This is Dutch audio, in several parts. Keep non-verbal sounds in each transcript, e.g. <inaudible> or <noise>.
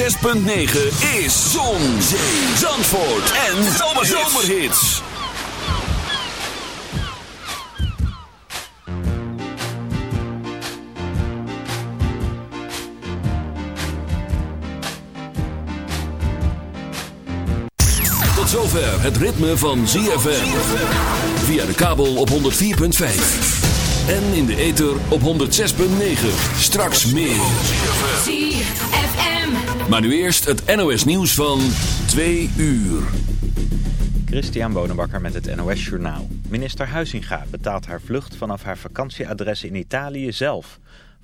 op 106.9 is Zon, Zee, Zandvoort en Zomerhits. Tot zover het ritme van ZFM. Via de kabel op 104.5. En in de ether op 106.9. Straks meer. ZFM. Maar nu eerst het NOS nieuws van 2 uur. Christian Bonenbakker met het NOS Journaal. Minister Huizinga betaalt haar vlucht vanaf haar vakantieadres in Italië zelf.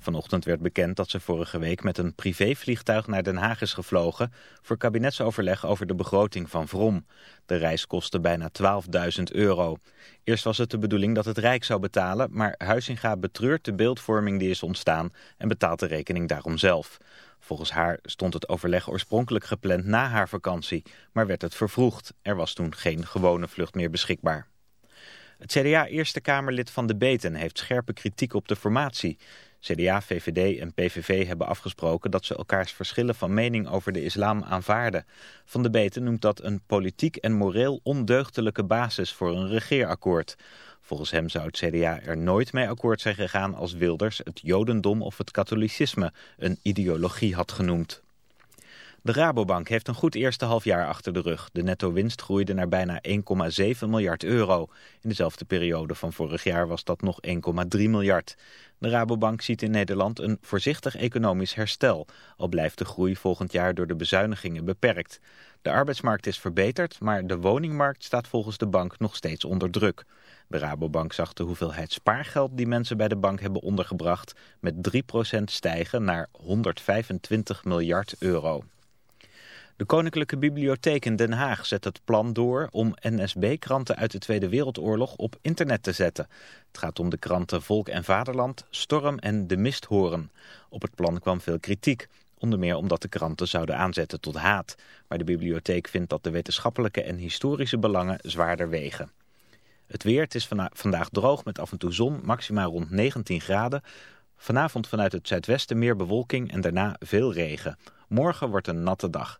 Vanochtend werd bekend dat ze vorige week met een privévliegtuig naar Den Haag is gevlogen... voor kabinetsoverleg over de begroting van Vrom. De reis kostte bijna 12.000 euro. Eerst was het de bedoeling dat het Rijk zou betalen... maar Huizinga betreurt de beeldvorming die is ontstaan... en betaalt de rekening daarom zelf. Volgens haar stond het overleg oorspronkelijk gepland na haar vakantie... maar werd het vervroegd. Er was toen geen gewone vlucht meer beschikbaar. Het CDA-Eerste Kamerlid Van de Beten heeft scherpe kritiek op de formatie... CDA, VVD en PVV hebben afgesproken dat ze elkaars verschillen van mening over de islam aanvaarden. Van de Beten noemt dat een politiek en moreel ondeugdelijke basis voor een regeerakkoord. Volgens hem zou het CDA er nooit mee akkoord zijn gegaan als Wilders het jodendom of het katholicisme een ideologie had genoemd. De Rabobank heeft een goed eerste halfjaar achter de rug. De netto-winst groeide naar bijna 1,7 miljard euro. In dezelfde periode van vorig jaar was dat nog 1,3 miljard. De Rabobank ziet in Nederland een voorzichtig economisch herstel. Al blijft de groei volgend jaar door de bezuinigingen beperkt. De arbeidsmarkt is verbeterd, maar de woningmarkt staat volgens de bank nog steeds onder druk. De Rabobank zag de hoeveelheid spaargeld die mensen bij de bank hebben ondergebracht... met 3% stijgen naar 125 miljard euro. De Koninklijke Bibliotheek in Den Haag zet het plan door om NSB-kranten uit de Tweede Wereldoorlog op internet te zetten. Het gaat om de kranten Volk en Vaderland, Storm en De Misthoorn. Op het plan kwam veel kritiek, onder meer omdat de kranten zouden aanzetten tot haat. Maar de bibliotheek vindt dat de wetenschappelijke en historische belangen zwaarder wegen. Het weer, het is vandaag droog met af en toe zon, maximaal rond 19 graden. Vanavond vanuit het zuidwesten meer bewolking en daarna veel regen. Morgen wordt een natte dag.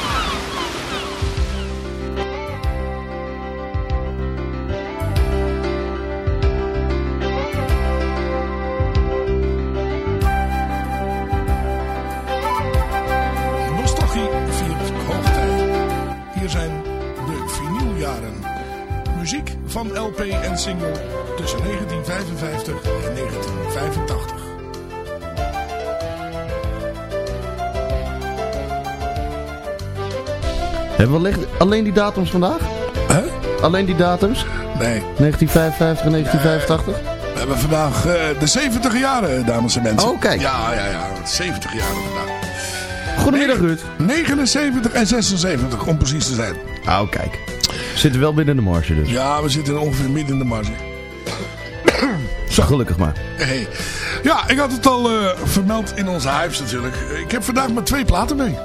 En single tussen 1955 en 1985. Hebben we alleen- alleen die datums vandaag? Hè? Alleen die datums? Nee, 1955 en 1985? we hebben vandaag eh, de 70 jaren, dames en mensen. Oh, kijk. Ja, ja, ja. 70 jaren vandaag. Goedemiddag Ruud. 79 en 76, om precies te zijn. Oh, kijk. Zitten wel binnen de marge dus. Ja, we zitten ongeveer midden in de marge. Zo. Gelukkig maar. Hey. Ja, ik had het al eh, vermeld in onze hypes natuurlijk. Ik heb vandaag maar twee platen mee.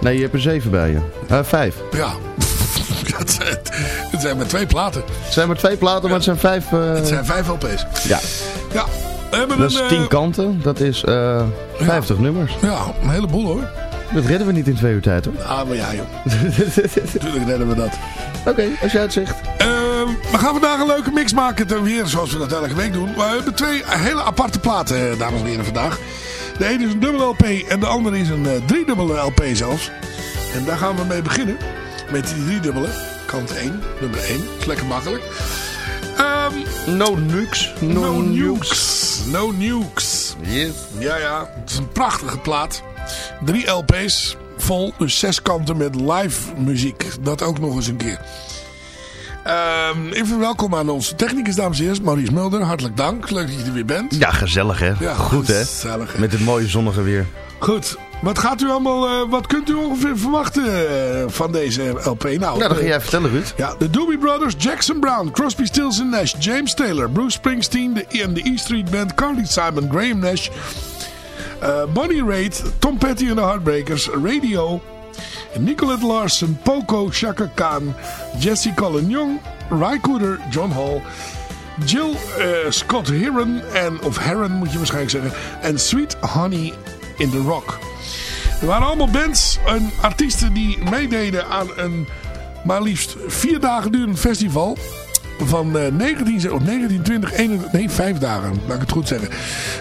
Nee, je hebt er zeven bij je. Eh, vijf. Ja. <laughs> Het zijn, het zijn maar twee platen. Het zijn maar twee platen, maar het zijn vijf... eh, Het zijn vijf LP's. Ja, Ja. We hebben dat is een, tien kanten. Dat is eh 50 nummers. Ja, een heleboel hoor. Dat redden we niet in twee uur tijd, hoor. Ah, maar ja joh. <laughs> Natuurlijk redden we dat. Oké, als jij het zegt. Ehm, we gaan vandaag een leuke mix maken. Ten weer zoals we dat elke week doen. Maar we hebben twee hele aparte platen, eh, dames en heren, vandaag. De ene is een dubbele LP en de andere is een eh, driedubbele LP zelfs. En daar gaan we mee beginnen. Met die driedubbele. Kant 1, nummer 1. Is lekker makkelijk. Ehm, No nukes. no, nukes. No nukes. Yes. Ja, ja. Het is een prachtige plaat. Drie LP's vol, dus zes kanten met live muziek. Dat ook nog eens een keer. Ehm, even welkom aan onze technicus, dames en heren. Maurice Mulder, hartelijk dank. Leuk dat je er weer bent. Ja, gezellig hè. Ja, Goed gezellig, hè. Met het mooie zonnige weer. Goed. Wat gaat u allemaal, eh, wat kunt u ongeveer verwachten eh, van deze LP? Nou, Nou, dat ga jij vertellen Ruud. Ja, de Doobie Brothers, Jackson Brown, Crosby, Stills Nash, James Taylor, Bruce Springsteen en de E Street Band, Carly Simon, Graham Nash, eh, Bonnie Raitt, Tom Petty en de Heartbreakers, Radio, Nicolette Larson, Poco, Chaka Khan, Jesse Colin Young, Ry Cooder, John Hall, Jill eh, Scott Heron, en, of Heron moet je waarschijnlijk zeggen, en Sweet Honey in the Rock. Er waren allemaal bands en artiesten die meededen aan een maar liefst vier dagen durend festival. Van eh 19, of 19, 20, 21, nee 5 dagen, laat ik het goed zeggen.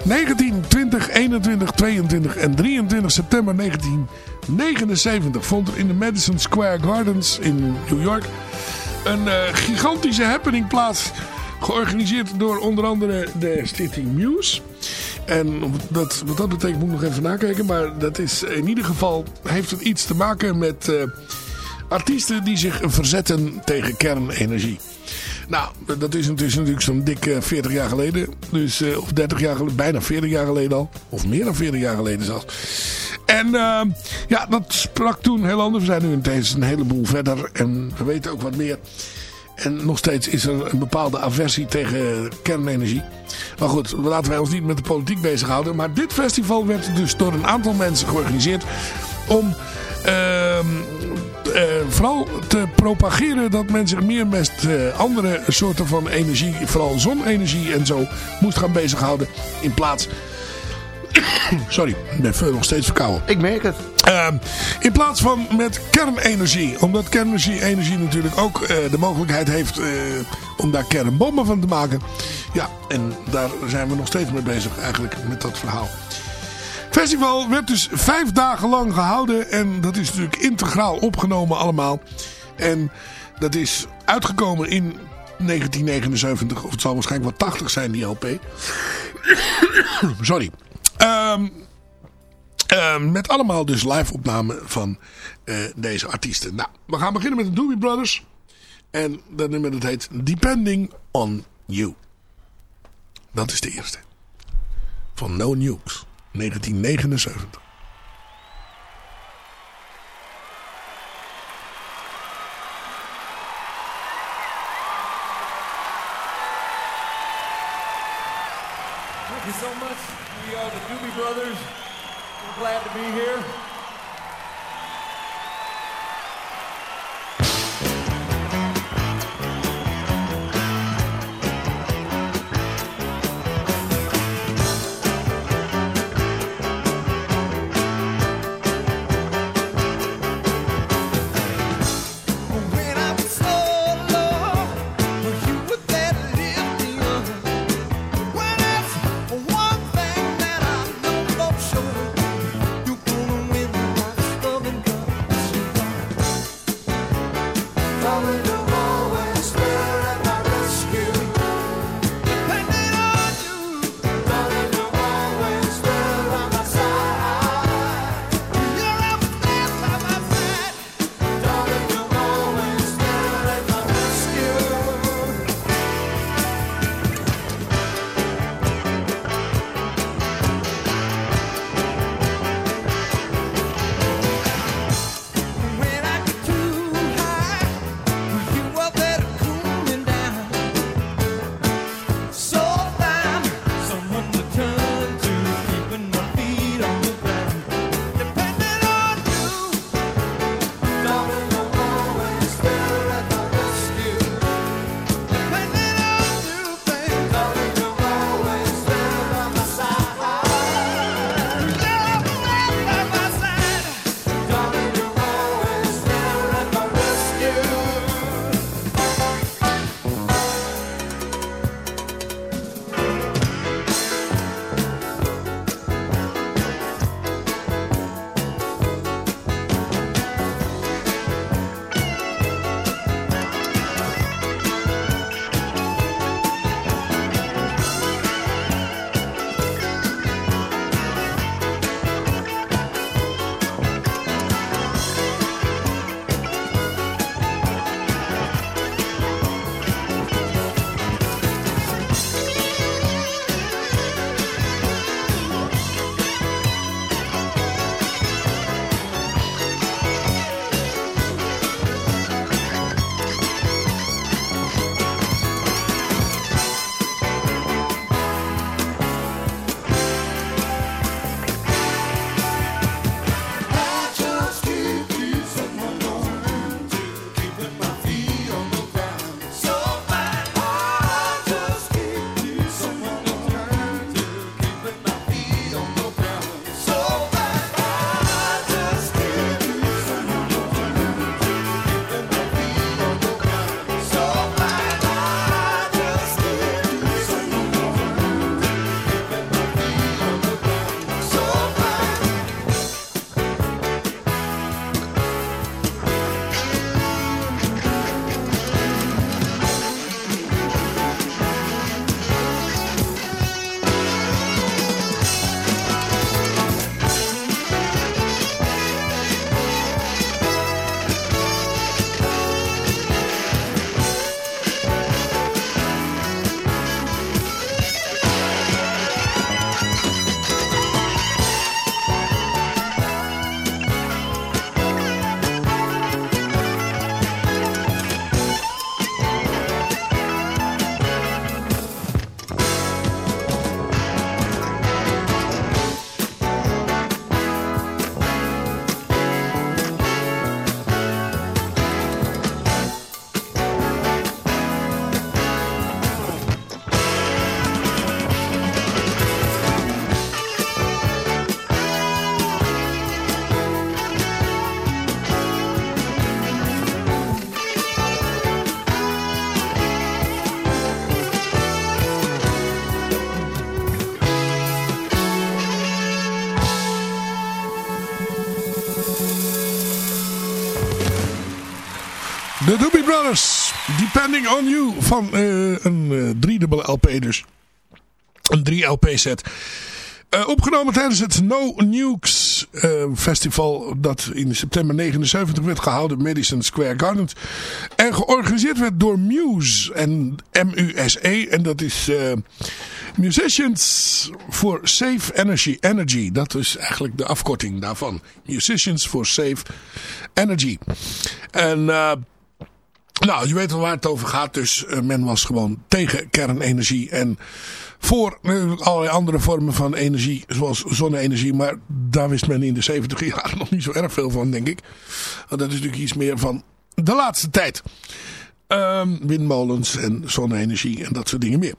19, 20, 21, 22 en 23 september 1979 vond er in de Madison Square Gardens in New York een eh, gigantische happening plaats. Georganiseerd door onder andere de stichting Muse. En dat, wat dat betekent moet ik nog even nakijken. Maar dat is in ieder geval heeft het iets te maken met eh, artiesten die zich verzetten tegen kernenergie. Nou, dat is intussen natuurlijk zo'n dik eh, 40 jaar geleden. Dus, eh, of 30 jaar geleden, bijna 40 jaar geleden al. Of meer dan 40 jaar geleden zelfs. En eh, ja, dat sprak toen heel anders. We zijn nu ineens een heleboel verder. En we weten ook wat meer. En nog steeds is er een bepaalde aversie tegen kernenergie. Maar goed, laten wij ons niet met de politiek bezighouden. Maar dit festival werd dus door een aantal mensen georganiseerd. Om ehm, eh, vooral te propageren dat men zich meer met eh, andere soorten van energie, vooral zonne-energie en zo, moest gaan bezighouden. In plaats... <coughs> Sorry, ik ben nog steeds verkouden. Ik merk het. Ehm, in plaats van met kernenergie. Omdat kernenergie energie natuurlijk ook eh, de mogelijkheid heeft om daar kernbommen van te maken. Ja, en daar zijn we nog steeds mee bezig eigenlijk met dat verhaal. Festival werd dus vijf dagen lang gehouden. En dat is natuurlijk integraal opgenomen allemaal. En dat is uitgekomen in 1979. Of het zal waarschijnlijk wel 80 zijn, die LP. <coughs> Sorry. Ehm uh, met allemaal dus live opnamen van uh, deze artiesten. Nou, we gaan beginnen met de Doobie Brothers. En dat nummer dat heet Depending on You. Dat is de eerste. Van No Nukes. 1979. Brothers. Depending on You. Van eh, een eh, driedubbele LP dus. Een 3 LP set. Eh, opgenomen tijdens het No Nukes festival dat in september 79 werd gehouden in Madison Square Garden. En georganiseerd werd door Muse en M-U-S-E. En dat is Musicians for Safe Energy. Energy, dat is eigenlijk de afkorting daarvan. Musicians for Safe Energy. En... eh, nou, je weet wel waar het over gaat. Dus eh, men was gewoon tegen kernenergie. En voor natuurlijk allerlei andere vormen van energie. Zoals zonne-energie. Maar daar wist men in de 70 <laughs> jaar nog niet zo erg veel van, denk ik. Dat is natuurlijk iets meer van de laatste tijd. Ehm, windmolens en zonne-energie en dat soort dingen meer.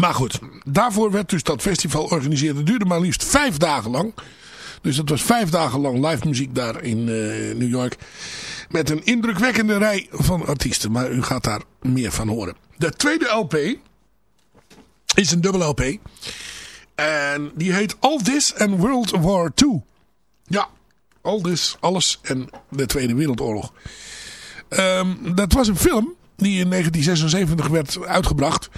Maar goed, daarvoor werd dus dat festival georganiseerd. Het duurde maar liefst vijf dagen lang. Dus dat was vijf dagen lang live muziek daar in eh, New York. Met een indrukwekkende rij van artiesten. Maar u gaat daar meer van horen. De tweede LP is een dubbel LP. En die heet All This and World War II. Ja, All This, alles en de Tweede Wereldoorlog. Ehm, dat was een film die in 1976 werd uitgebracht.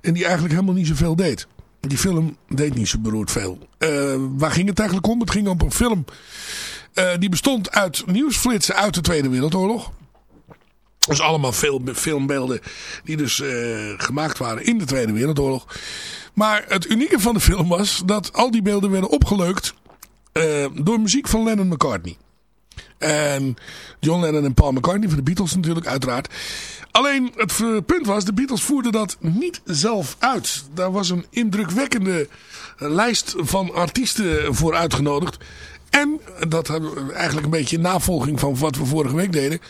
En die eigenlijk helemaal niet zoveel deed. Die film deed niet zo beroerd veel. Eh, waar ging het eigenlijk om? Het ging om een film eh, die bestond uit nieuwsflitsen uit de Tweede Wereldoorlog. Dus allemaal veel filmbeelden die dus eh, gemaakt waren in de Tweede Wereldoorlog. Maar het unieke van de film was dat al die beelden werden opgeleukt eh, door muziek van Lennon McCartney. En John Lennon en Paul McCartney van de Beatles natuurlijk uiteraard. Alleen het punt was, de Beatles voerden dat niet zelf uit. Daar was een indrukwekkende lijst van artiesten voor uitgenodigd. En, dat hebben we eigenlijk een beetje navolging van wat we vorige week deden.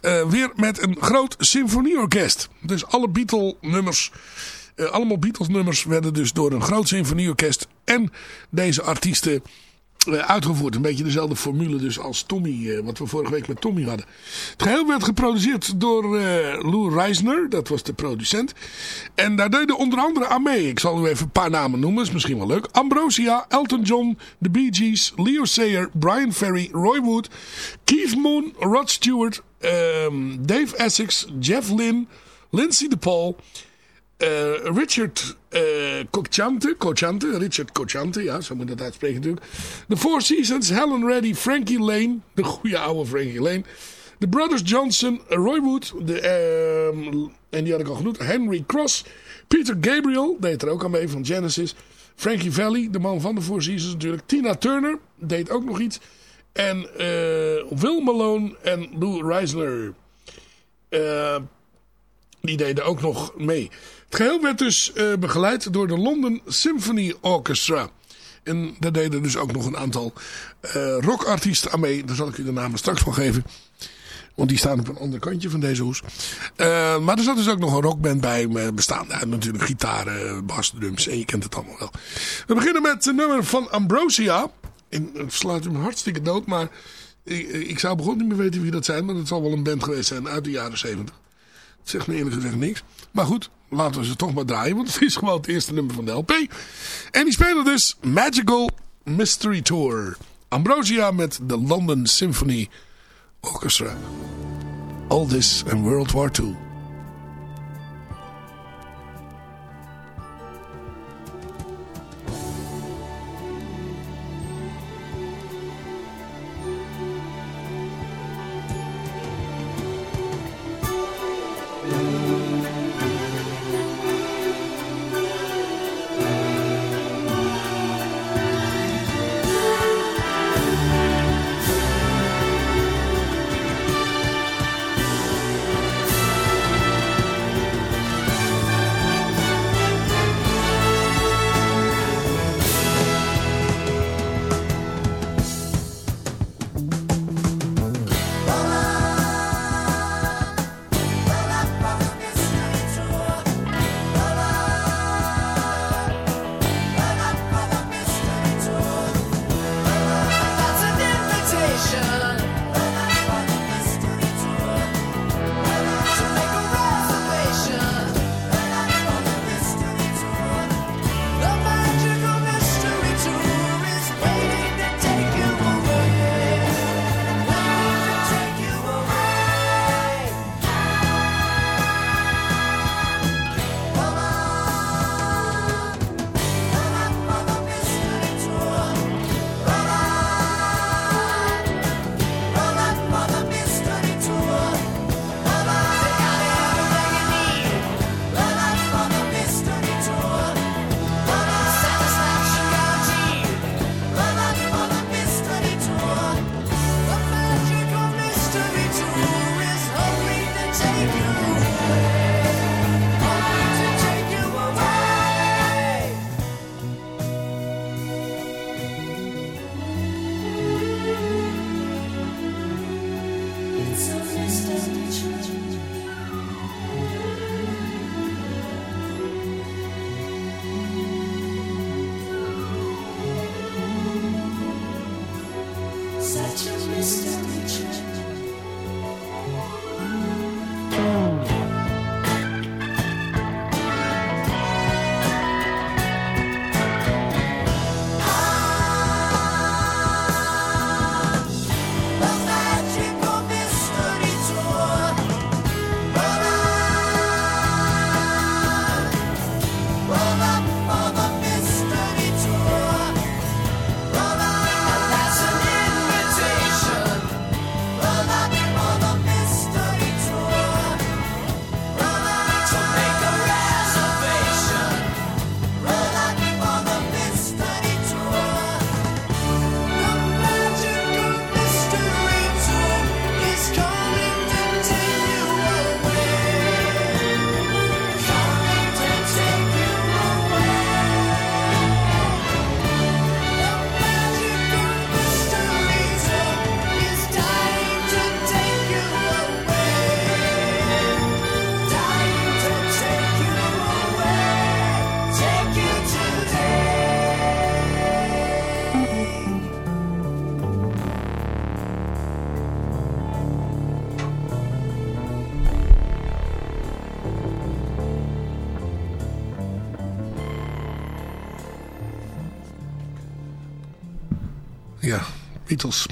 eh, weer met een groot symfonieorkest. Dus alle Beatle nummers, eh, allemaal Beatles nummers werden dus door een groot symfonieorkest en deze artiesten uitgevoerd. Een beetje dezelfde formule dus als Tommy, eh, wat we vorige week met Tommy hadden. Het geheel werd geproduceerd door eh, Lou Reisner, dat was de producent. En daar deden onder andere aan mee. Ik zal u even een paar namen noemen, is misschien wel leuk. Ambrosia, Elton John, The Bee Gees, Leo Sayer, Brian Ferry, Roy Wood, Keith Moon, Rod Stewart, ehm, Dave Essex, Jeff Lynne, Lindsay DePaul... Eh, Richard eh Cochante, Richard Cochante, ja, zo moet dat uitspreken natuurlijk. The Four Seasons, Helen Reddy, Frankie Lane, de goede oude Frankie Lane. The Brothers Johnson, Roy Wood, de, ehm, en die had ik al genoemd, Henry Cross. Peter Gabriel, deed er ook aan mee van Genesis. Frankie Valli, de man van de Four Seasons natuurlijk. Tina Turner, deed ook nog iets. En eh, Will Malone en Lou Reisner. Eh die deden ook nog mee. Het geheel werd dus eh, begeleid door de London Symphony Orchestra. En daar deden dus ook nog een aantal eh, rockartiesten aan mee. Daar zal ik u de namen straks van geven. Want die staan op een ander kantje van deze hoes. Eh, maar er zat dus ook nog een rockband bij. Bestaande uit natuurlijk gitaren, bas, drums. En je kent het allemaal wel. We beginnen met een nummer van Ambrosia. Het sluit hem hartstikke dood. Maar ik, ik zou begon niet meer weten wie dat zijn. Maar dat zal wel een band geweest zijn uit de jaren 70. Zegt me eerlijk gezegd niks. Maar goed, laten we ze toch maar draaien. Want het is gewoon het eerste nummer van de LP. En die spelen dus Magical Mystery Tour. Ambrosia met de London Symphony Orchestra. All This and World War II.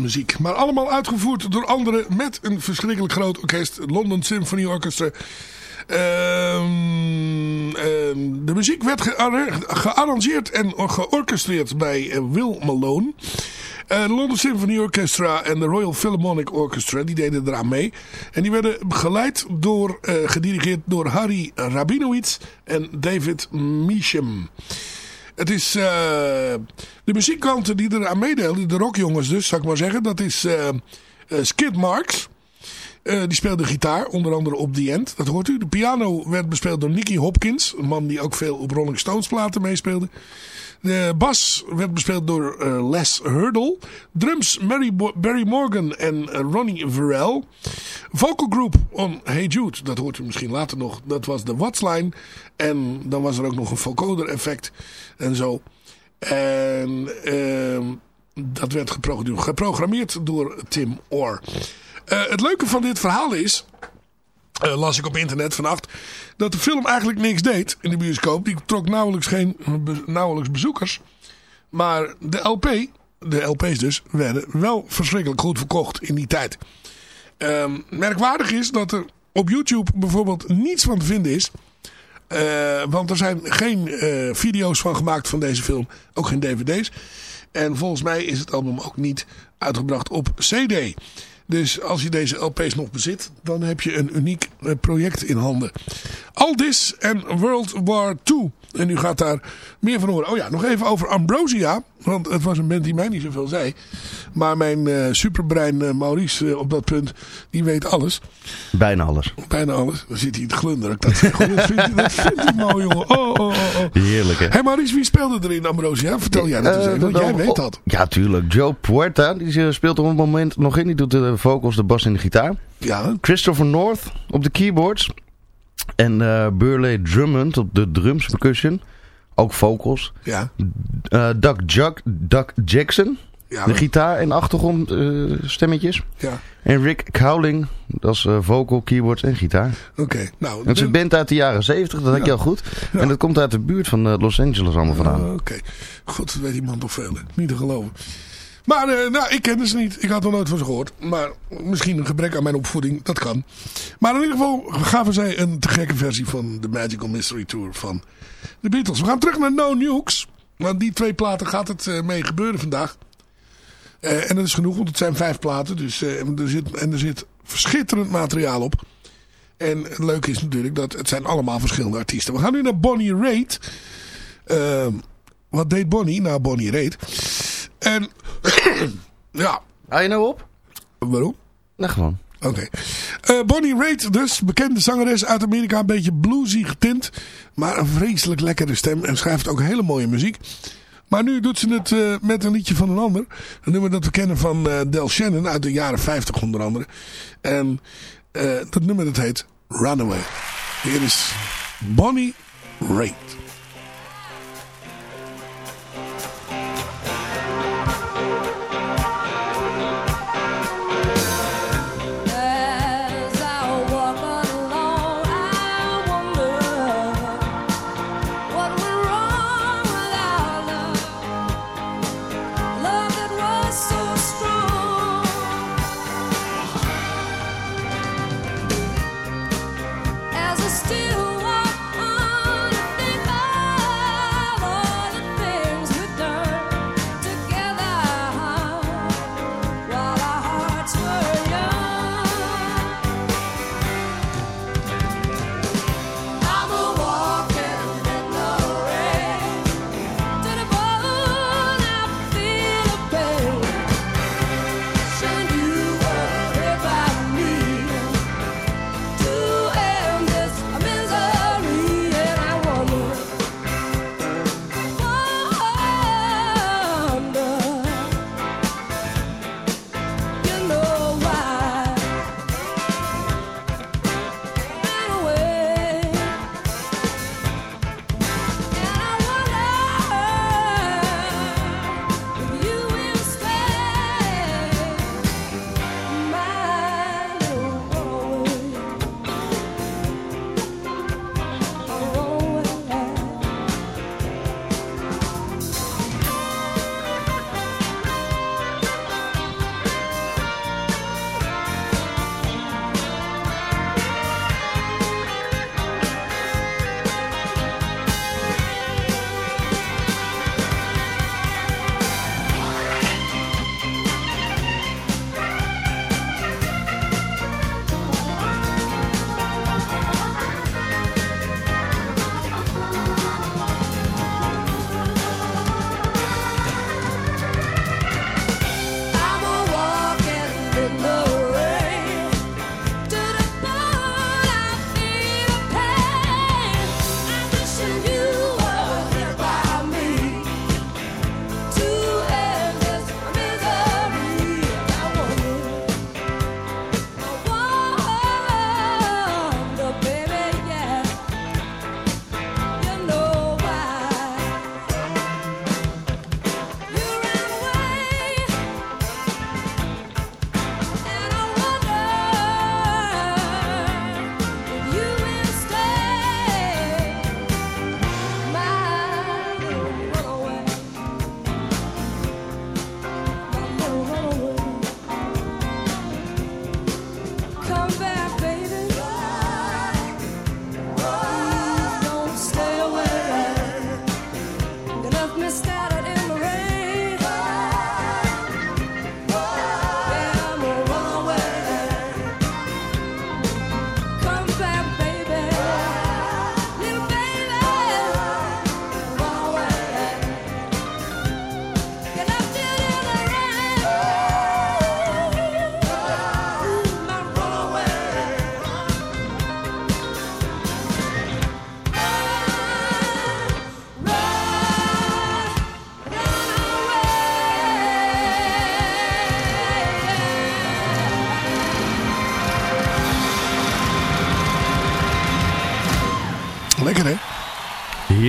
Muziek. Maar allemaal uitgevoerd door anderen met een verschrikkelijk groot orkest. London Symphony Orchestra. Ehm, ehm, de muziek werd gearra- gearrangeerd en georchestreerd bij eh, Will Malone. De London Symphony Orchestra en de Royal Philharmonic Orchestra, die deden eraan mee. En die werden begeleid door, eh, gedirigeerd door Harry Rabinowitz en David Measham. Het is eh, de muziekkanten die eraan meedelen, de rockjongens dus, zou ik maar zeggen. Dat is eh, eh, Skid Marks. Die speelde gitaar, onder andere op The End. Dat hoort u. De piano werd bespeeld door Nicky Hopkins. Een man die ook veel op Rolling Stones platen meespeelde. De bas werd bespeeld door eh, Les Hurdle. Drums Mary Barry Morgan en eh, Ronnie Verrell. Vocal group on Hey Jude, dat hoort u misschien later nog. Dat was de Wattsline. En dan was er ook nog een vocoder effect en zo. En ehm, dat werd gepro- geprogrammeerd door Tim Orr. Eh, het leuke van dit verhaal is... eh, las ik op internet vannacht... dat de film eigenlijk niks deed in de bioscoop. Die trok nauwelijks, geen, nauwelijks bezoekers. Maar de LP, de LP's dus, werden wel verschrikkelijk goed verkocht in die tijd. Ehm, merkwaardig is dat er op YouTube bijvoorbeeld niets van te vinden is... Eh, want er zijn geen eh, video's van gemaakt van deze film. Ook geen dvd's. En volgens mij is het album ook niet uitgebracht op cd. Dus als je deze LP's nog bezit, dan heb je een uniek eh, project in handen. Aldis en World War II. En u gaat daar meer van horen. Oh ja, nog even over Ambrosia. Want het was een band die mij niet zoveel zei. Maar mijn eh, superbrein eh, Maurice eh, op dat punt, die weet alles. Bijna alles. Bijna alles. Dan zit hij te glunderen. Dat, vindt vindt hij mooi, jongen. Oh, oh, oh, oh. Heerlijk, hè? Hé hey Maurice, wie speelde er in Ambrosia? Vertel jij dat eens even, want jij weet dat. Ja, tuurlijk. Joe Puerta, die speelt op het moment nog in. Die doet de vocals, de bas en de gitaar. Ja, Christopher North op de keyboards. En eh Burley Drummond op de drums, percussion. Ook vocals. ja, Eh Doug, Jack, Doug Jackson, ja. de gitaar en achtergrondstemmetjes. ja. en Rick Cowling, dat is eh, vocal, keyboards en gitaar. Oké, nou. Het is een band uit de jaren 70, dat heb je al goed. Ja. En dat komt uit de buurt van eh, Los Angeles allemaal vandaan. Oké, god, dat weet die man toch veel. hè. Niet te geloven. Maar, eh, nou, ik kende ze niet. Ik had er nooit van ze gehoord. Maar misschien een gebrek aan mijn opvoeding, dat kan. Maar in ieder geval gaven zij een te gekke versie van de Magical Mystery Tour van de Beatles. We gaan terug naar No Nukes. Want die twee platen gaat het eh, mee gebeuren vandaag. Eh, en dat is genoeg, want het zijn vijf platen. Dus, en, er zit, en er zit verschitterend materiaal op. En het leuke is natuurlijk dat het zijn allemaal verschillende artiesten. We gaan nu naar Bonnie Raitt. Wat deed Bonnie? Nou, Bonnie Raitt. En <coughs> ja, Hou je nou op? waarom? Nou, gewoon. Oké. Eh, Bonnie Raitt dus, bekende zangeres uit Amerika. Een beetje bluesy getint. Maar een vreselijk lekkere stem. En schrijft ook hele mooie muziek. Maar nu doet ze het eh, met een liedje van een ander. Een nummer dat we kennen van eh, Del Shannon uit de jaren 50 onder andere. En dat nummer dat heet Runaway. Hier is Bonnie Raitt.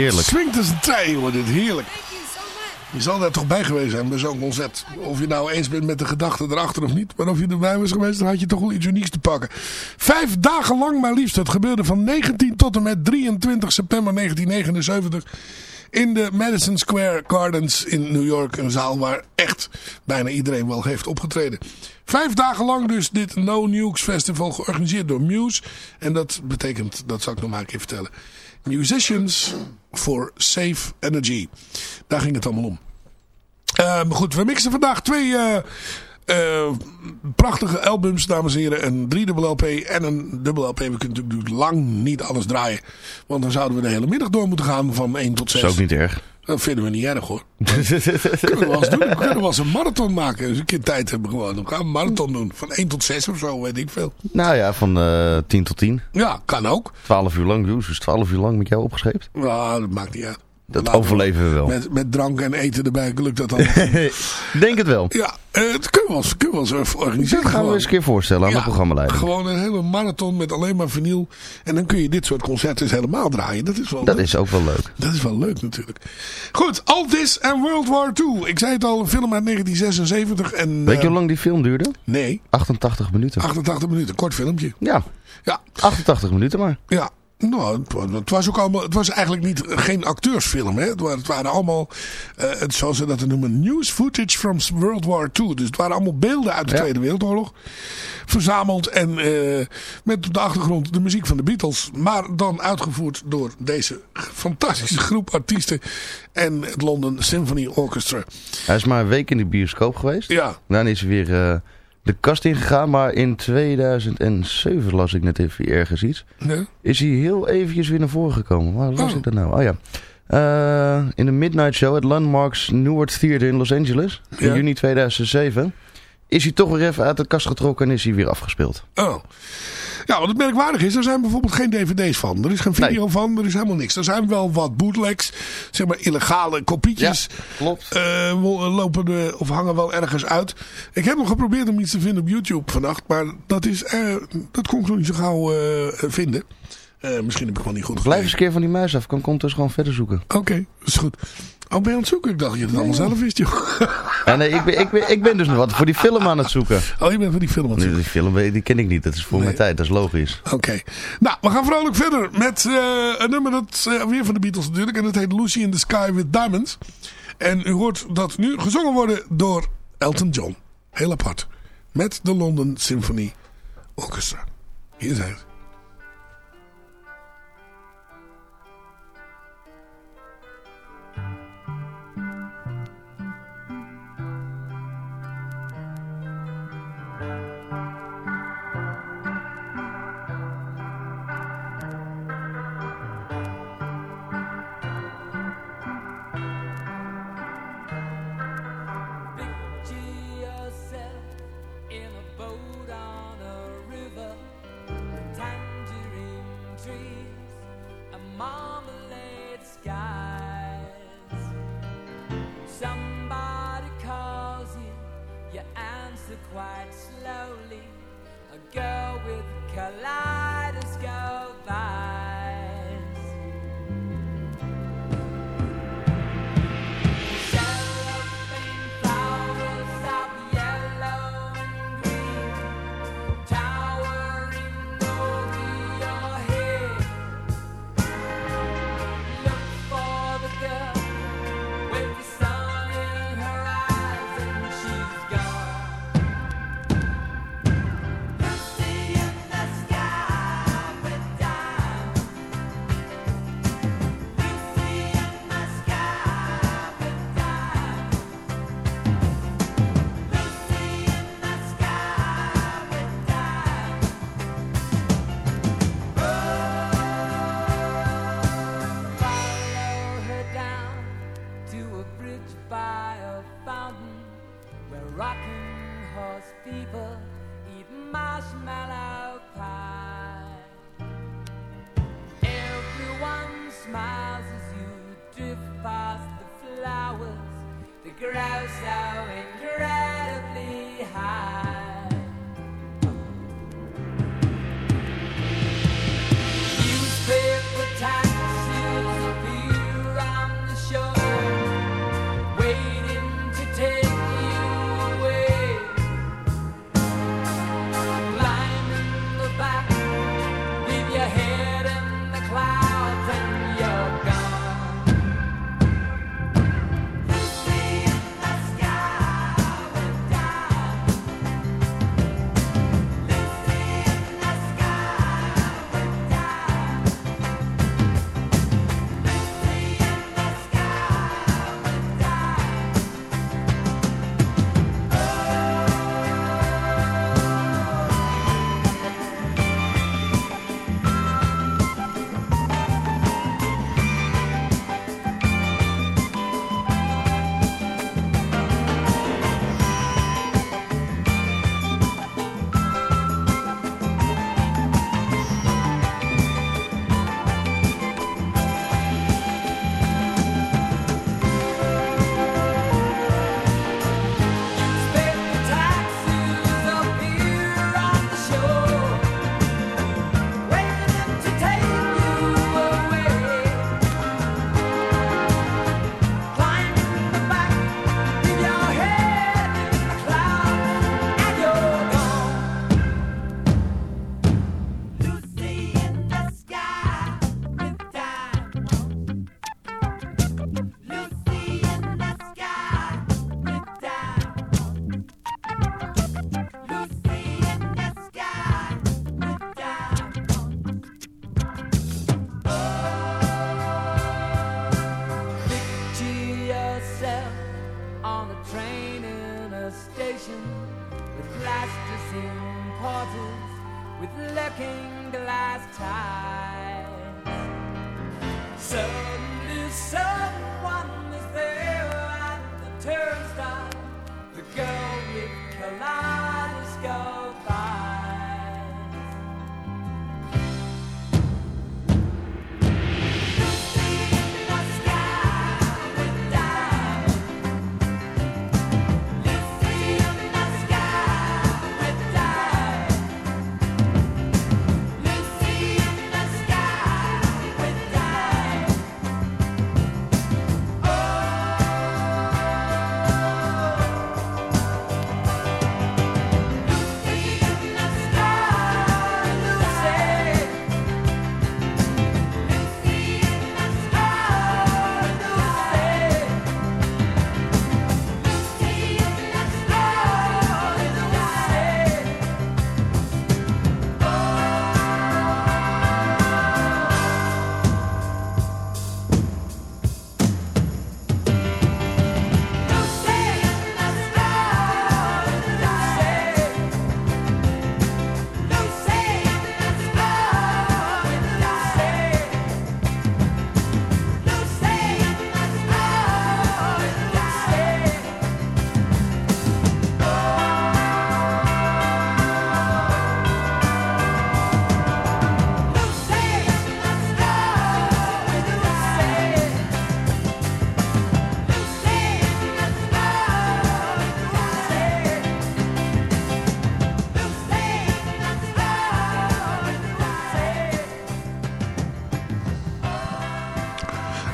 Heerlijk. Swingt als een trein, jongen, dit heerlijk. Je zal daar toch bij geweest zijn bij zo'n concert. Of je nou eens bent met de gedachte erachter of niet. Maar of je erbij was geweest, dan had je toch wel iets unieks te pakken. Vijf dagen lang maar liefst. Het gebeurde van 19 tot en met 23 september 1979. In de Madison Square Gardens in New York. Een zaal waar echt bijna iedereen wel heeft opgetreden. Vijf dagen lang dus dit No Nukes Festival georganiseerd door Muse. En dat betekent, dat zal ik nog maar een keer vertellen. Musicians for Safe Energy. Daar ging het allemaal om. Eh, maar goed, we mixen vandaag twee, eh, prachtige albums, dames en heren. Een driedubbel LP en een dubbel LP. We kunnen natuurlijk lang niet alles draaien. Want dan zouden we de hele middag door moeten gaan van 1 tot 6. Dat is ook niet erg. Dat vinden we niet erg hoor. <laughs> kunnen we wel eens doen. We kunnen wel eens een marathon maken. Dus een keer tijd hebben gewoon. Dan gaan we een marathon doen. Van 1 tot 6 of zo, weet ik veel. Nou ja, van eh 10 tot 10. Ja, kan ook. 12 uur lang. Dus 12 uur lang met jou opgeschreven. Ja, dat maakt niet uit. Dat Laten overleven we wel. Met, met drank en eten erbij lukt dat dan. <laughs> Denk het wel. ja, eh, dat kunnen we ons, kunnen we ons even organiseren. Dat gaan we eens een keer voorstellen aan Ja, de programmaleider. Gewoon een hele marathon met alleen maar vinyl. En dan kun je dit soort concerten helemaal draaien. Dat is wel Dat leuk. is ook wel leuk. Dat is wel leuk natuurlijk. Goed, Altis en World War II. Ik zei het al, een film uit 1976. En, Weet je eh, hoe lang die film duurde? Nee, 88 minuten. 88 minuten. Kort filmpje. Ja, Ja, 88 minuten maar. ja. Nou, het wa- het was ook allemaal, het was eigenlijk niet, geen acteursfilm. Hè? Het, waren, allemaal, het, zoals ze dat noemen, news footage from World War II. Dus het waren allemaal beelden uit de Ja. Tweede Wereldoorlog. Verzameld en eh, met op de achtergrond de muziek van de Beatles. Maar dan uitgevoerd door deze fantastische groep artiesten. En het London Symphony Orchestra. Hij is maar een week in de bioscoop geweest. Ja, Daarna is hij weer eh, de kast ingegaan. Maar in 2007 las ik net even ergens iets. ja. Is hij heel eventjes weer naar voren gekomen. Waar las Oh. ik dat nou? Oh ja. Eh, in de Midnight Show at Landmarks Newark Theater in Los Angeles. In juni 2007. Is hij toch weer even uit de kast getrokken en is hij weer afgespeeld. Oh. Ja, wat het merkwaardig is, er zijn bijvoorbeeld geen dvd's van. Er is geen video Nee. van, er is helemaal niks. Er zijn wel wat bootlegs, zeg maar illegale kopietjes. klopt. eh, wo- lopen de, of hangen wel ergens uit. Ik heb nog geprobeerd om iets te vinden op YouTube vannacht. Maar dat, is, eh, dat kon ik nog niet zo gauw eh, vinden. Eh, misschien heb ik wel niet goed Blijf eens een keer van die muis af. Kan komt dus gewoon verder zoeken. Oké, is goed. Oh, ben je aan het zoeken? Ik dacht dat je het allemaal zelf wist, joh. <laughs> Ja, nee, ik ben, ik, ben, ik ben dus nog wat voor die film aan het zoeken. Oh, je bent van die film aan het zoeken. die film die ken ik niet. Dat is voor Nee. mijn tijd. Dat is logisch. Oké. Nou, we gaan vrolijk verder met eh, een nummer dat eh, weer van de Beatles natuurlijk. En dat heet Lucy in the Sky with Diamonds. En u hoort dat nu gezongen worden door Elton John. Heel apart. Met de London Symphony Orchestra. Hier zijn het. That grow so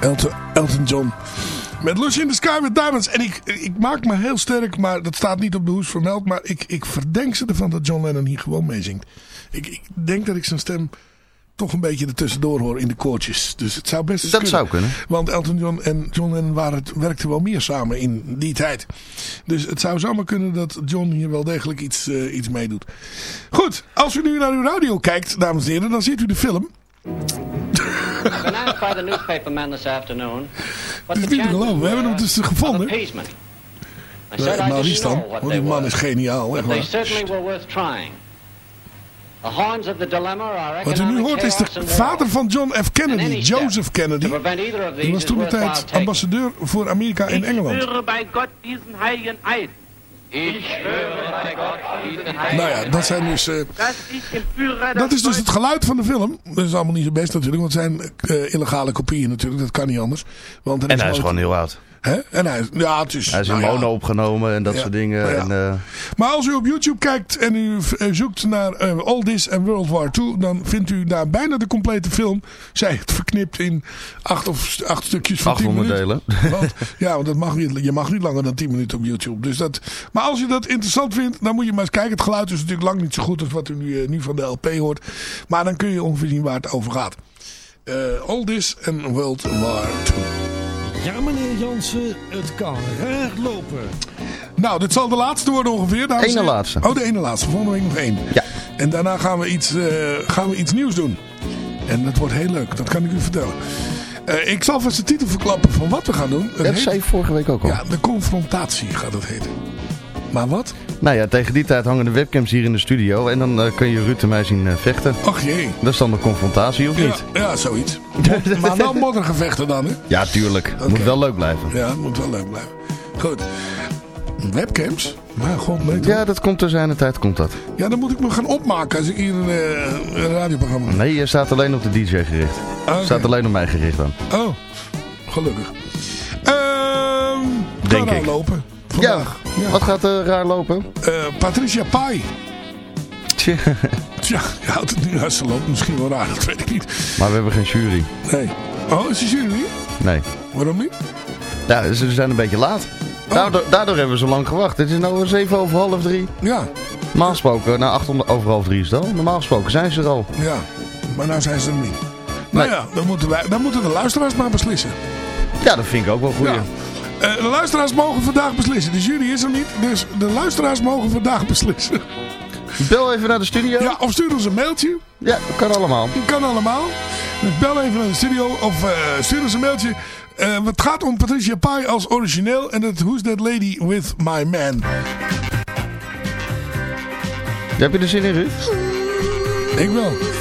Elton, Elton John. Met Lucy in the Sky with Diamonds. En ik, ik maak me heel sterk, maar dat staat niet op de hoes vermeld. Maar ik, ik verdenk ze ervan dat John Lennon hier gewoon meezingt. Ik, ik denk dat ik zijn stem toch een beetje ertussendoor hoor in de koortjes. Dus het zou best Dat zou kunnen. Want Elton John en John Lennon waren het, werkten wel meer samen in die tijd. Dus het zou zomaar kunnen dat John hier wel degelijk iets, eh, iets meedoet. Goed, als u nu naar uw radio kijkt, dames en heren, dan ziet u de film. Been asked by the newspaperman this afternoon what Het is the chances we hebben hem dus gevonden. Maurice dan, want die man is geniaal. Echt but they certainly were worth trying. The horns of the dilemma are Wat u nu hoort is de vader van John F. Kennedy, Joseph Kennedy. Die was is toen de tijd ambassadeur voor Amerika in Engeland. schwöre bei Gott diesen heiligen Eid, Diesen Nou ja, dat zijn dus... eh, dat is dus het geluid van de film. Dat is allemaal niet zo best natuurlijk, want het zijn eh, illegale kopieën natuurlijk. Dat kan niet anders. Want er En hij is gewoon heel oud. Hè? En hij is, ja, het is, Hij is in nou ja. mono opgenomen en dat Ja. soort dingen. Ja. En, eh, Maar als u op YouTube kijkt en u eh, zoekt naar eh, All This en World War II, dan vindt u daar bijna de complete film. Zij het verknipt in acht, of, acht stukjes van Acht 10 minuten. onderdelen. <laughs> Want, ja, want dat mag niet, je mag niet langer dan 10 minuten op YouTube. Dus dat, maar als je dat interessant vindt, dan moet je maar eens kijken. Het geluid is natuurlijk lang niet zo goed als wat u nu, nu van de LP hoort. Maar dan kun je ongeveer zien waar het over gaat. Eh All This en World War II. Ja, meneer Jansen, het kan raar lopen. Nou, dit zal de laatste worden ongeveer. dames en Ene laatste. Oh, de ene laatste. Volgende week nog één. Ja. En daarna gaan we iets, eh, gaan we iets nieuws doen. En dat wordt heel leuk. Dat kan ik u vertellen. Eh, ik zal vast de titel verklappen van wat we gaan doen. Het dat heet- zei je vorige week ook al. ja, de confrontatie gaat het heten. Maar wat? Nou ja, tegen die tijd hangen de webcams hier in de studio. En dan eh, kun je Ruud en mij zien eh, vechten. Ach jee. Dat is dan de confrontatie, of Ja, niet? ja, zoiets. Maar <laughs> wel moddergevechten dan, hè? Ja, tuurlijk. Oké. moet wel leuk blijven. Ja, het moet wel leuk blijven. Goed. Webcams? Maar god, nee? Ja, dat komt ter zijn tijd, komt dat. Ja, dan moet ik me gaan opmaken als ik hier een, eh, een radioprogramma. Nee, je staat alleen op de DJ gericht. Ah, oké. Staat alleen op mij gericht dan. Oh, gelukkig. Ehm Denk kan ik. lopen. Ja, Vandaag. Ja. wat gaat er raar lopen? Eh, Patricia Pai. Tja, <laughs> Tja, je houdt het nu uit ze loopt. Misschien wel raar, dat weet ik niet. maar we hebben geen jury. Nee. Oh, is het jullie niet? Nee. Waarom niet? Ja, ze zijn een beetje laat. Oh. Daardoor, daardoor hebben we zo lang gewacht. Het is nou zeven over half drie. Ja, Normaal gesproken, nou acht om- over half drie is het al. Normaal gesproken zijn ze er al. ja. Maar nou zijn ze er niet. Nou Nee. ja, dan moeten, wij, dan moeten de luisteraars maar beslissen. Ja, dat vind ik ook wel goed. Ja. Eh, de luisteraars mogen vandaag beslissen. De jury is er niet, dus de luisteraars mogen vandaag <laughs> beslissen. Bel even naar de studio. Ja, of stuur ons een mailtje. Ja, dat kan allemaal. Kan allemaal. Dus bel even naar de studio of eh, stuur ons een mailtje. Eh, het gaat om Patricia Pai als origineel. En het Who's That Lady With My Man. Heb je er zin in, Ruud? Ik wel.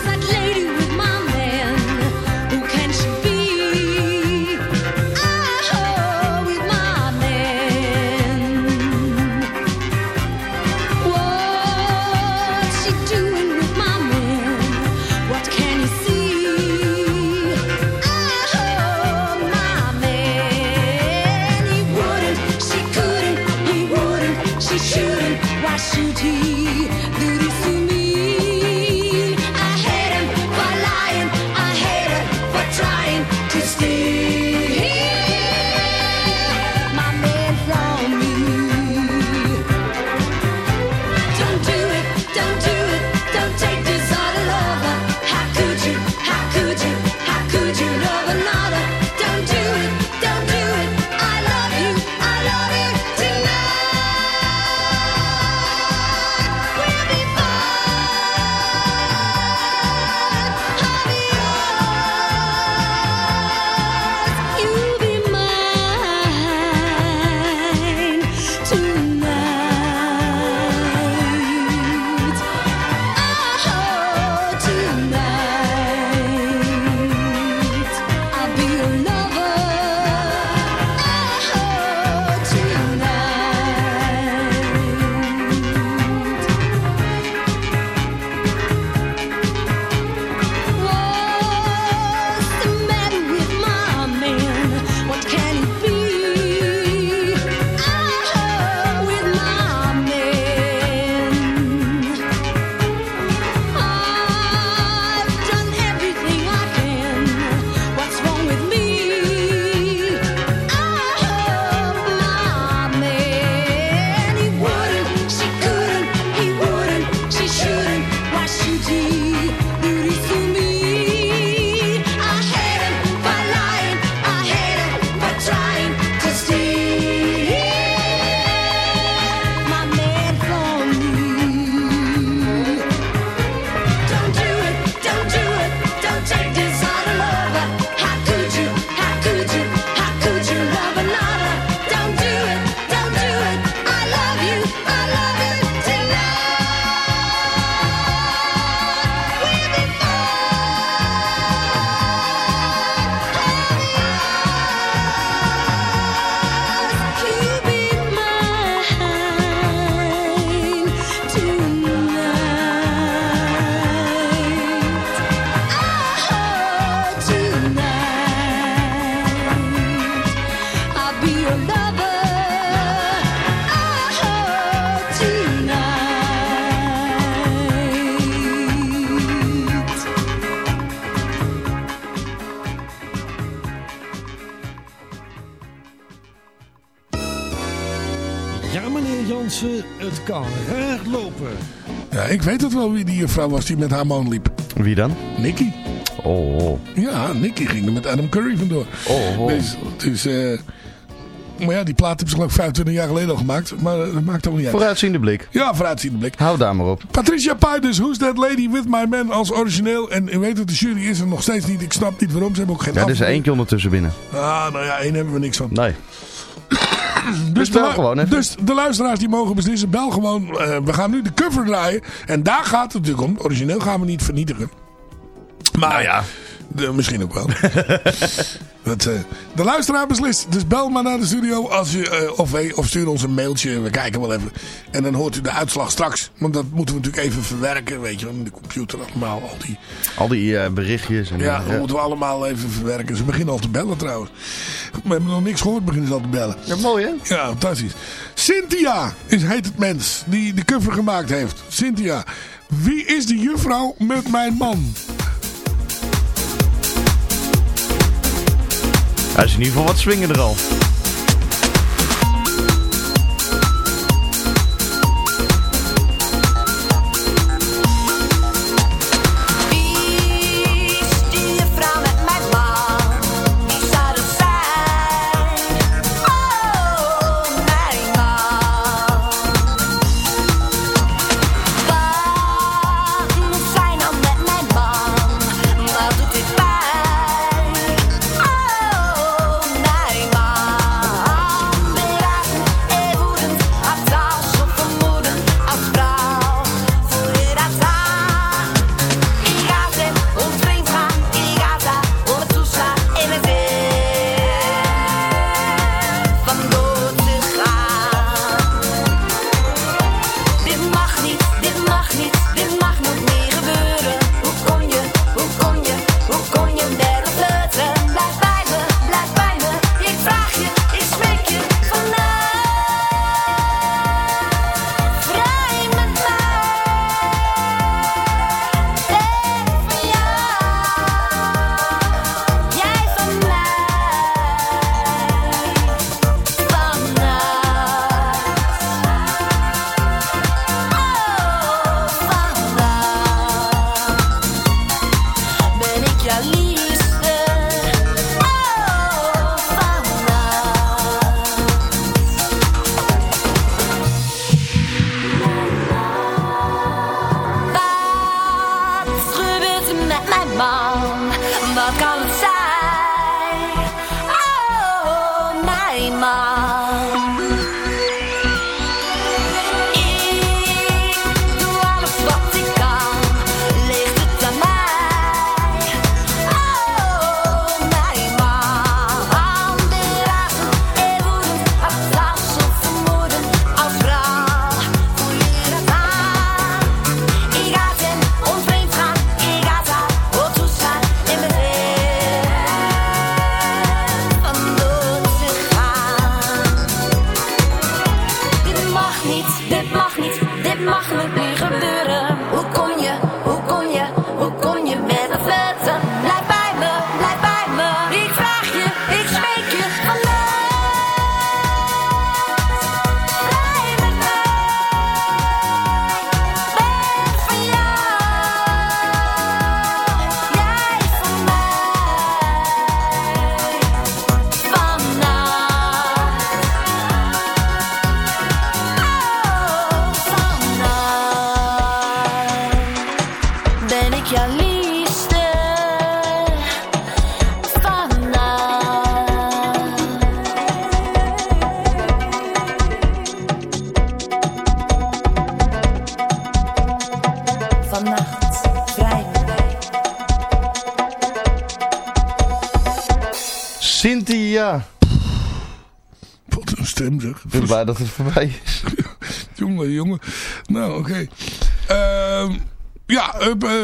Juffrouw was die met haar man liep. Wie dan? Nicky. Oh, oh. Ja, Nicky ging er met Adam Curry vandoor. Oh, oh. Dus, dus eh, maar ja, die plaat hebben ze geloof ik 25 jaar geleden al gemaakt. Maar dat maakt ook niet uit. Vooruitziende blik. Ja, vooruitziende blik. Hou daar maar op. Patricia Pai dus, Who's That Lady With My Man als origineel. En u weet het, de jury is er nog steeds niet. Ik snap niet waarom. Ze hebben ook geen Ja, er is er eentje ondertussen binnen. Ah, nou ja, één hebben we niks van. Nee. Dus, bel de, gewoon even. dus de luisteraars die mogen beslissen, bel gewoon. Eh, we gaan nu de cover draaien. En daar gaat het natuurlijk om. Origineel gaan we niet vernietigen. Maar Nou ja. de- misschien ook wel. <laughs> Dat, eh, de luisteraar beslist. Dus bel maar naar de studio. Als je, eh, of, we- of stuur ons een mailtje. We kijken wel even. En dan hoort u de uitslag straks. Want dat moeten we natuurlijk even verwerken. Weet je, wel, in de computer allemaal. Al die, Al die eh, berichtjes. En, ja, dat moeten we allemaal even verwerken. Ze beginnen al te bellen trouwens. We hebben nog niks gehoord, beginnen ze al te bellen. Ja, mooi hè? Ja, fantastisch. Cynthia is, heet het mens die de cover gemaakt heeft. Cynthia. Wie is de juffrouw met mijn man? Hij is in ieder geval wat swingender al.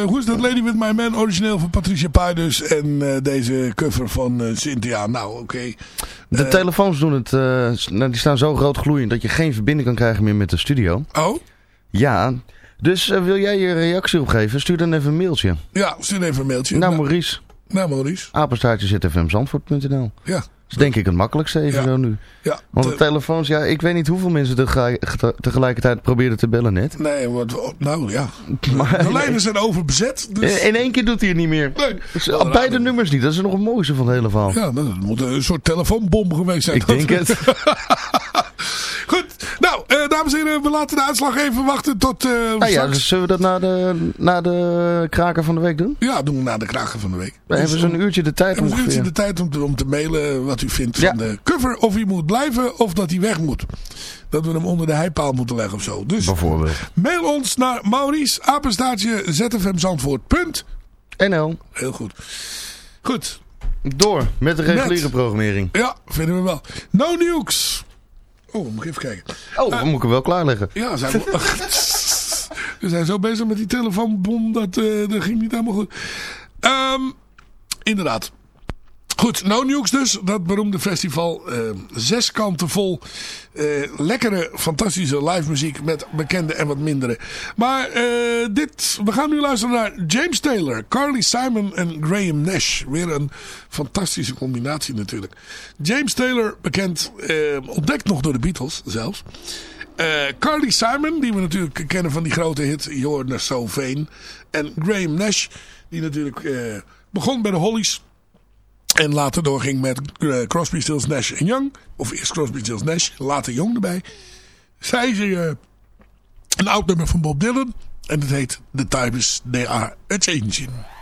Hoe is dat Lady With My Man? Origineel van Patricia Pai dus. En eh, deze cover van eh, Cynthia. Nou, oké. De Eh, telefoons doen het, eh, nou, die staan zo rood gloeiend dat je geen verbinding kan krijgen meer met de studio. Oh? Ja, dus eh, wil jij je reactie opgeven? Stuur dan even een mailtje. Ja, stuur even een mailtje. Naar Nou, Maurice. Nou, Maurice. Apenstaartje zfmzandvoort.nl. Ja. Is denk ik het makkelijkste even Ja. zo nu. Ja. Want de te- telefoons, ja, ik weet niet hoeveel mensen tegelijk- te- tegelijkertijd probeerden te bellen net. Nee, wat, nou ja. <laughs> Maar De lijnen zijn overbezet. Dus, in één keer doet hij het niet meer. Nee. Dus op beide nummers niet. Dat is nog het mooiste van het hele verhaal. Ja, dat moet een soort telefoonbom geweest zijn. Ik denk <laughs> het. <laughs> Dames en heren, we laten de uitslag even wachten tot eh ja, straks. dus zullen we dat na de, na de kraker van de week doen? Ja, doen we na de kragen van de week. We hebben zo'n uurtje de tijd een uurtje de tijd om te, om te mailen wat u vindt Ja. van de cover. Of hij moet blijven of dat hij weg moet. Dat we hem onder de heipaal moeten leggen of zo. Dus Bijvoorbeeld. mail ons naar Maurice, apenstaartje, zfmzandvoort. Punt. NL. Heel goed. Goed. Door met de reguliere Met. programmering. Ja, vinden we wel. No nukes. Oh, moet ik even kijken. Oh, dan moet ik hem wel klaarleggen. Ja, zijn we... <laughs> we zijn zo bezig met die telefoonbom. Dat, eh, dat ging niet helemaal goed. Ehm, inderdaad. Goed, No Nukes dus. Dat beroemde festival. eh, zes kanten vol. eh, lekkere, fantastische live muziek. Met bekende en wat mindere. Maar eh, dit, we gaan nu luisteren naar James Taylor, Carly Simon en Graham Nash. Weer een fantastische combinatie natuurlijk. James Taylor, bekend, ontdekt nog door de Beatles zelfs. Carly Simon, die we natuurlijk kennen van die grote hit You're So Vain. En Graham Nash, die natuurlijk begon bij de Hollies. En later doorging met eh, Crosby, Stills, Nash en Young. Of eerst Crosby, Stills, Nash, later Young erbij. Zij ze eh, een oud nummer van Bob Dylan. En het heet The Times They Are A-Changing. Come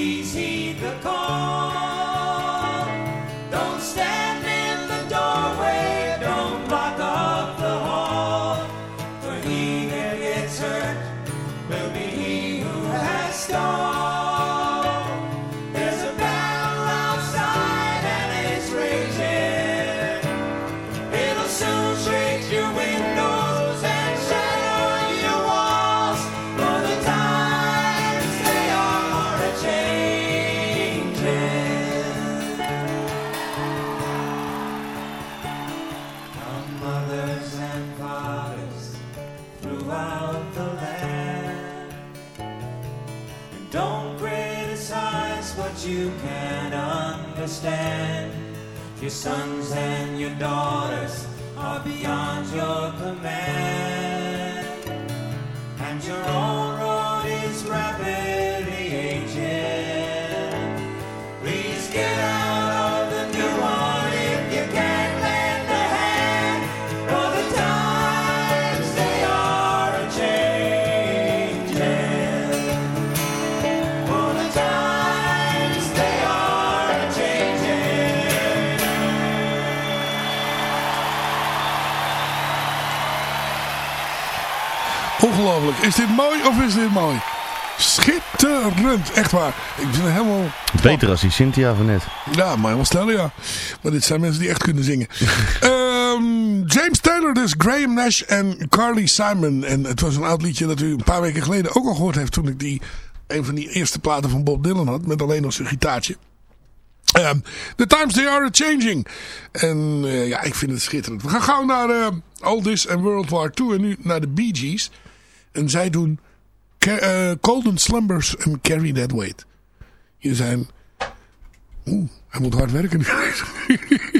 please sons and your daughters Is dit mooi of is dit mooi? Schitterend, echt waar. Ik vind het helemaal... Beter als die Cynthia van net. Ja, maar wel stellen ja. Maar dit zijn mensen die echt kunnen zingen. <laughs> Ehm, James Taylor dus, Graham Nash en Carly Simon. En het was een oud liedje dat u een paar weken geleden ook al gehoord heeft... toen ik die, een van die eerste platen van Bob Dylan had. Met alleen nog zijn gitaartje. Ehm, the times they are changing. En eh, ja, ik vind het schitterend. We gaan gauw naar eh, All This en World War II. En nu naar de Bee Gees. En zij doen eh, Golden Slumbers en Carry That Weight. Hier zijn... Oeh, hij moet hard werken. <laughs>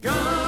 Golden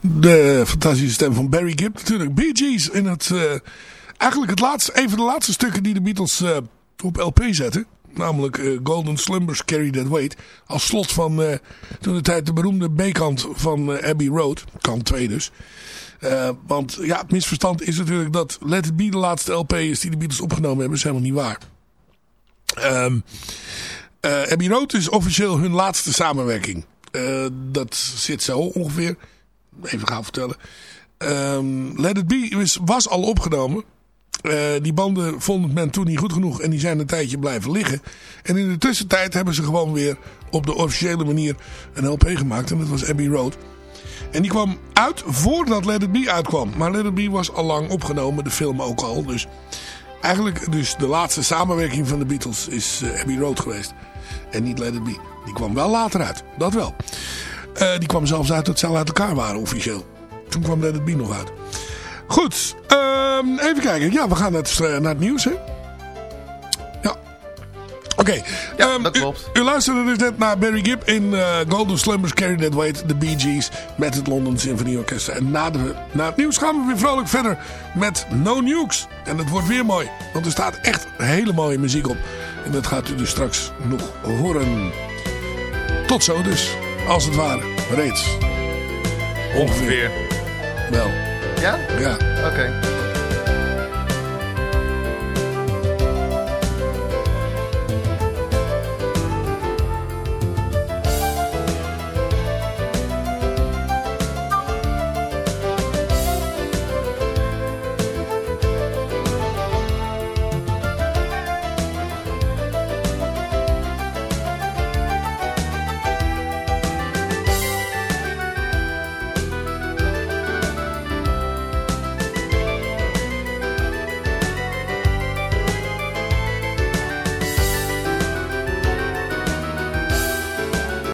De fantastische stem van Barry Gibb natuurlijk. Bee Gees in het... eh, eigenlijk het laatste, een van de laatste stukken die de Beatles eh, op LP zetten. Namelijk eh, Golden Slumbers Carry That Weight. Als slot van toen de tijd de beroemde B-kant van Abbey Road. Kant 2 dus. Want ja, het misverstand is natuurlijk dat Let It Be de laatste LP is die de Beatles opgenomen hebben. Dat is helemaal niet waar. Ehm eh, Abbey Road is officieel hun laatste samenwerking. Eh, dat zit zo ongeveer. Even gaan vertellen. Ehm, Let It Be was, al opgenomen. Eh, die banden vond men toen niet goed genoeg en die zijn een tijdje blijven liggen. En in de tussentijd hebben ze gewoon weer op de officiële manier een LP gemaakt. En dat was Abbey Road. En die kwam uit voordat Let It Be uitkwam. Maar Let It Be was al lang opgenomen, de film ook al. Dus eigenlijk dus de laatste samenwerking van de Beatles is eh, Abbey Road geweest. En niet Let It Be. Die kwam wel later uit, dat wel. Eh, die kwam zelfs uit dat ze al uit elkaar waren officieel. Toen kwam Let It Be nog uit. Goed, ehm, even kijken. Ja, we gaan naar het, naar het nieuws, hè. Ja. Oké, Oké, ehm, dat klopt. U, u luisterde dus net naar Barry Gibb in eh, Golden Slumbers Carry That Weight, de Bee Gees met het London Symphony Orchestra. En na, de, na het nieuws gaan we weer vrolijk verder met No Nukes. En het wordt weer mooi, want er staat echt hele mooie muziek op. En dat gaat u dus straks nog horen. Tot zo dus, als het ware, reeds. Ongeveer. Wel. Ja? Ja. Oké.